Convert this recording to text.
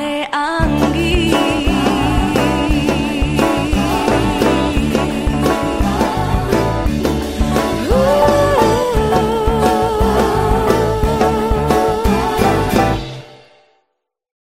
Ale, ale.